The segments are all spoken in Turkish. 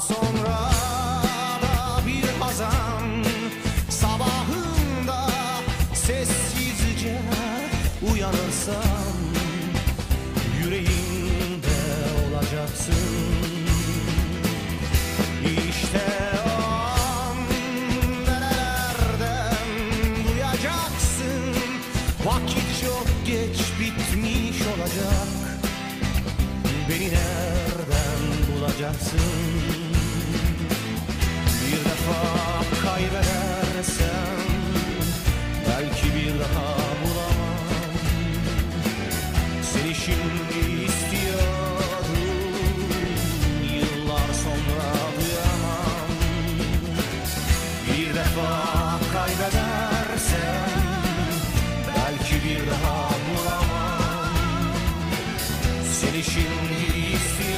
sonra da bir hazan. Sabahında sessizce uyanırsam bulacaksın Bir defa kaybedersem Belki bir daha bulamam. Seni şimdi istiyorum Yıllar sonra duyamam. Bir defa kaybedersem Belki bir daha bulamam. Seni şimdi istiyorum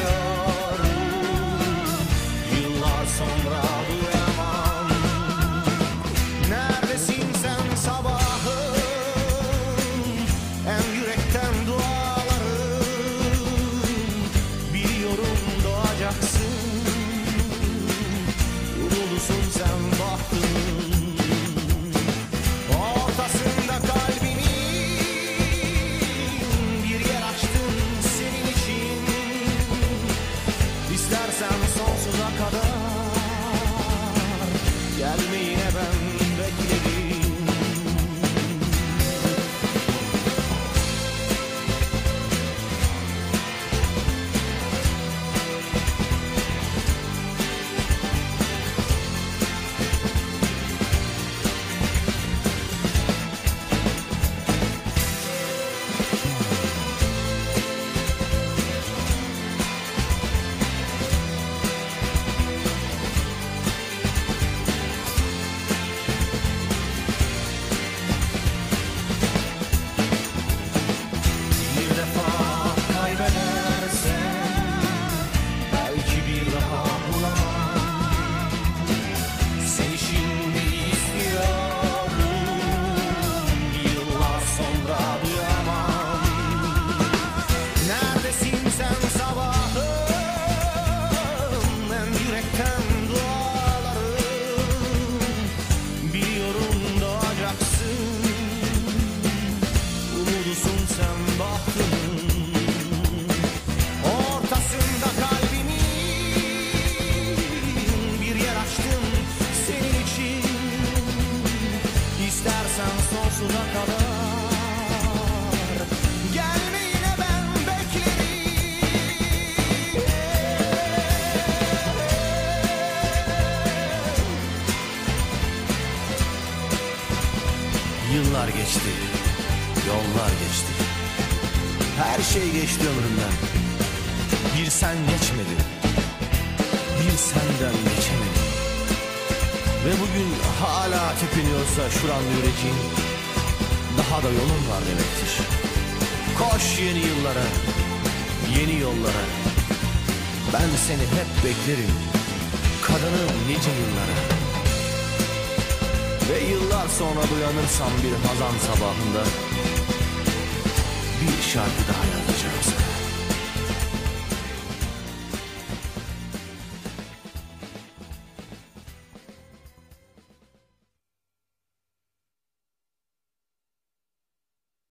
Umudusun sen bahtımın Ortasında kalbimin Bir yer açtım senin için. İstersen sonsuza kadar Gelme yine ben beklerim. Yıllar geçti, yollar geçti. Her şey geçti ömrümden. Bir sen geçmedi, bir senden geçemedi. Ve bugün hala tepiniyorsa şuranlı yüreğin, daha da yolun var demektir. Koş yeni yıllara, yeni yollara. Ben seni hep beklerim, kadınım nice yıllara. Ve yıllar sonra uyanırsam bir hazan sabahında bir şarkı daha yazacağız.